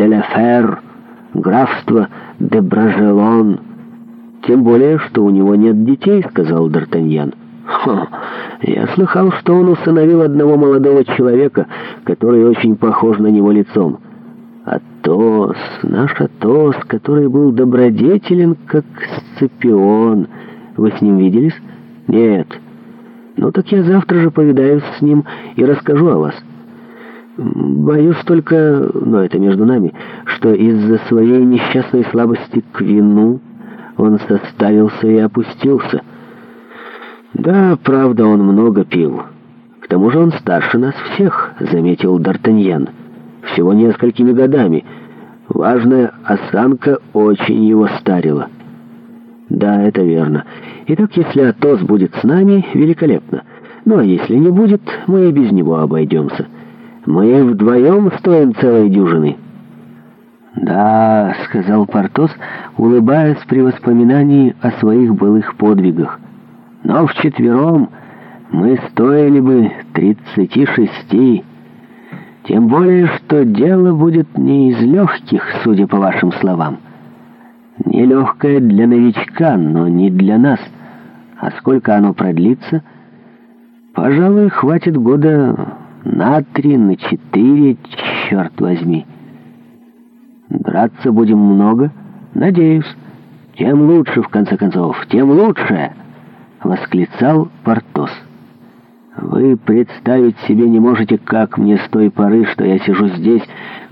Деляфер, графство Дебражелон. «Тем более, что у него нет детей», — сказал Д'Артаньян. Хм, я слыхал, что он усыновил одного молодого человека, который очень похож на него лицом. Атос, наш Атос, который был добродетелен, как Сципион. Вы с ним виделись? Нет. Ну так я завтра же повидаюсь с ним и расскажу о вас». Боюсь только, но это между нами, что из-за своей несчастной слабости к вину он составился и опустился. Да, правда, он много пил. К тому же он старше нас всех, заметил Д'Артаньян, всего несколькими годами. Важная осанка очень его старила. Да, это верно. Итак, если Атос будет с нами, великолепно. Ну а если не будет, мы и без него обойдемся». Мы вдвоем стоим целой дюжины». «Да», — сказал Портос, улыбаясь при воспоминании о своих былых подвигах. «Но вчетвером мы стоили бы тридцати шести. Тем более, что дело будет не из легких, судя по вашим словам. Нелегкое для новичка, но не для нас. А сколько оно продлится? Пожалуй, хватит года на три, на четыре, черт возьми. Драться будем много? Надеюсь. Тем лучше, в конце концов, тем лучше!» Восклицал Портос. «Вы представить себе не можете, как мне с той поры, что я сижу здесь,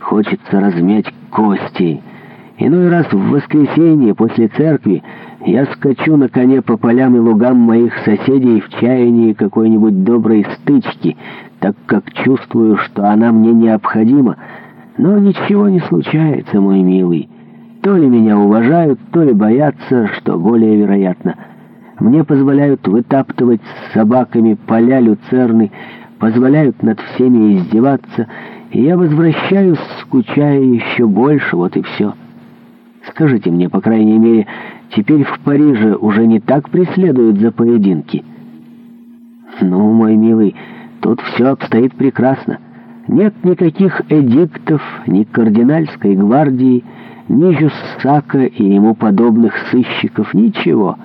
хочется размять кости». Иной раз в воскресенье после церкви я скачу на коне по полям и лугам моих соседей в чаянии какой-нибудь доброй стычки, так как чувствую, что она мне необходима. Но ничего не случается, мой милый. То ли меня уважают, то ли боятся, что более вероятно. Мне позволяют вытаптывать с собаками поля люцерны, позволяют над всеми издеваться, и я возвращаюсь, скучая еще больше, вот и все». Скажите мне, по крайней мере, теперь в Париже уже не так преследуют за поединки? Ну, мой милый, тут все обстоит прекрасно. Нет никаких эдиктов, ни кардинальской гвардии, ни Жюссака и ему подобных сыщиков, ничего.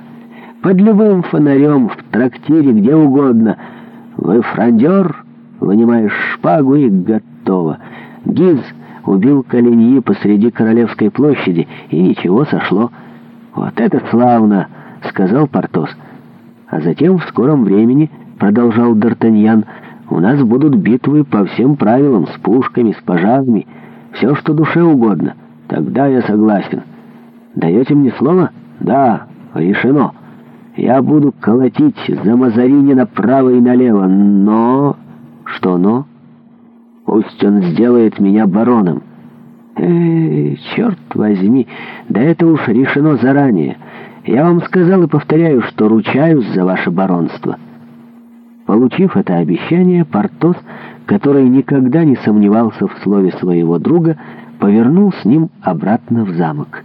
Под любым фонарем, в трактире, где угодно. Вы фрондер, вынимаешь шпагу и готово. Гиз — убил Калиньи посреди Королевской площади, и ничего сошло. «Вот это славно!» — сказал Портос. «А затем, в скором времени, — продолжал Д'Артаньян, — у нас будут битвы по всем правилам, с пушками, с пожарами, все, что душе угодно. Тогда я согласен. Даете мне слово? Да, решено. Я буду колотить за Мазарини направо и налево, но...» «Что «но»?» Пусть он сделает меня бароном. Э, черт возьми, да это уж решено заранее. Я вам сказал и повторяю, что ручаюсь за ваше баронство». Получив это обещание, Портос, который никогда не сомневался в слове своего друга, повернул с ним обратно в замок.